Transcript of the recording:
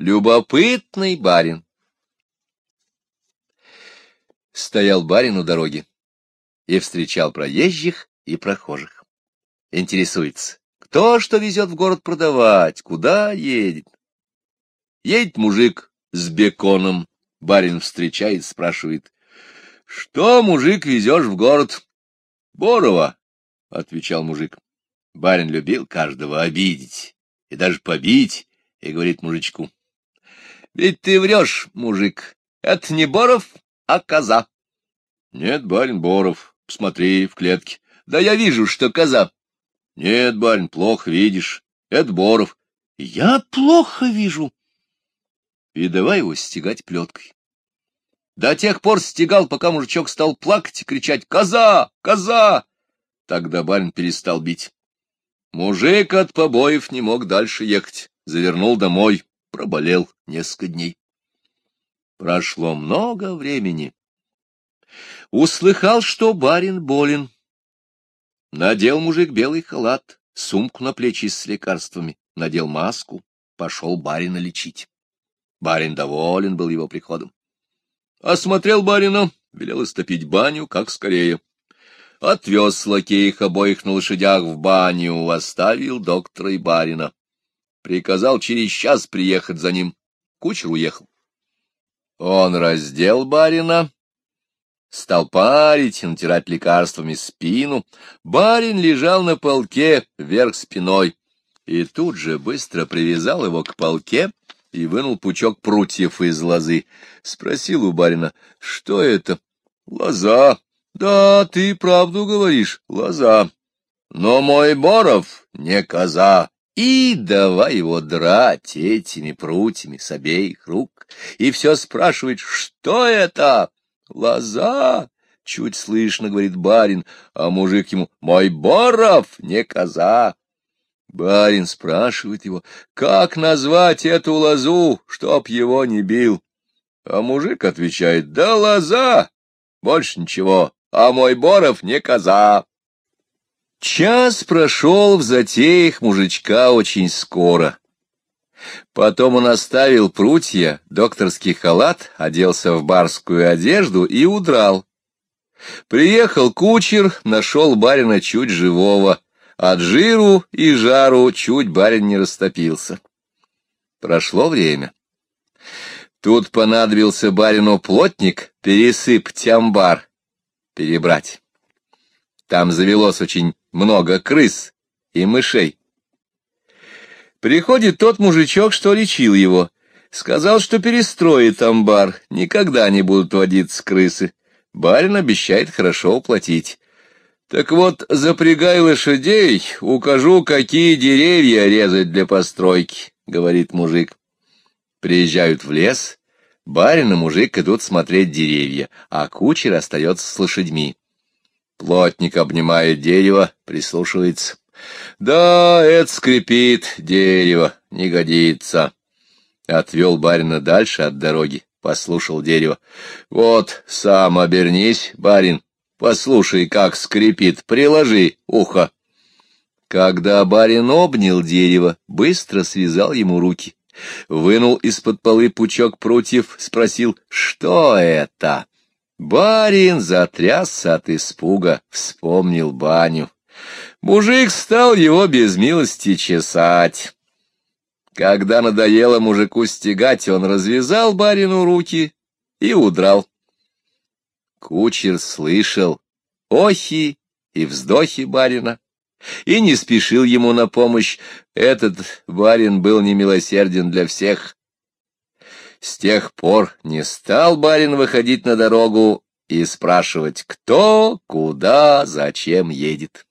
Любопытный барин. Стоял барин у дороги и встречал проезжих и прохожих. Интересуется, кто что везет в город продавать, куда едет. Едет мужик с беконом, барин встречает, спрашивает, что, мужик, везешь в город? Борова, — отвечал мужик. Барин любил каждого обидеть и даже побить, и говорит мужичку, — Ведь ты врешь, мужик, это не Боров, а коза. — Нет, барин, Боров, посмотри в клетке. — Да я вижу, что коза. — Нет, барин, плохо видишь, это Боров. — Я плохо вижу. И давай его стегать плеткой. До тех пор стегал, пока мужичок стал плакать и кричать «Коза! Коза!» Тогда барин перестал бить. Мужик от побоев не мог дальше ехать, завернул домой, проболел несколько дней. Прошло много времени. Услыхал, что барин болен. Надел мужик белый халат, сумку на плечи с лекарствами, надел маску, пошел барина лечить. Барин доволен был его приходом. Осмотрел барина, велел истопить баню, как скорее. Отвез лакеих обоих на лошадях в баню, оставил доктора и барина. Приказал через час приехать за ним. Кучер уехал. Он раздел барина, стал парить и натирать лекарствами спину. Барин лежал на полке вверх спиной и тут же быстро привязал его к полке и вынул пучок прутьев из лозы. Спросил у барина, что это? Лоза. Да, ты правду говоришь, лоза. Но мой Боров не коза. И давай его драть этими прутьями с обеих рук. И все спрашивает, что это? Лоза. Чуть слышно, говорит барин, а мужик ему, мой Боров не коза. Барин спрашивает его, как назвать эту лозу, чтоб его не бил. А мужик отвечает, да лоза, больше ничего, а мой Боров не коза. Час прошел в затеях мужичка очень скоро. Потом он оставил прутья, докторский халат, оделся в барскую одежду и удрал. Приехал кучер, нашел барина чуть живого, от жиру и жару чуть барин не растопился. Прошло время. Тут понадобился барину плотник пересыпать амбар, перебрать. Там завелось очень много крыс и мышей. Приходит тот мужичок, что лечил его. Сказал, что перестроит амбар, никогда не будут водиться крысы. Барин обещает хорошо уплатить. Так вот, запрягай лошадей, укажу, какие деревья резать для постройки, — говорит мужик. Приезжают в лес, барин и мужик идут смотреть деревья, а кучер остается с лошадьми. Плотник обнимает дерево, прислушивается. Да, это скрипит дерево, не годится. Отвел барина дальше от дороги, послушал дерево. Вот, сам обернись, барин, Послушай, как скрипит, приложи ухо. Когда барин обнял дерево, быстро связал ему руки. Вынул из-под полы пучок прутьев, спросил, что это? Барин затрясся от испуга, вспомнил баню. Мужик стал его без милости чесать. Когда надоело мужику стегать, он развязал барину руки и удрал. Кучер слышал охи и вздохи барина и не спешил ему на помощь. Этот барин был немилосерден для всех. С тех пор не стал барин выходить на дорогу и спрашивать, кто, куда, зачем едет.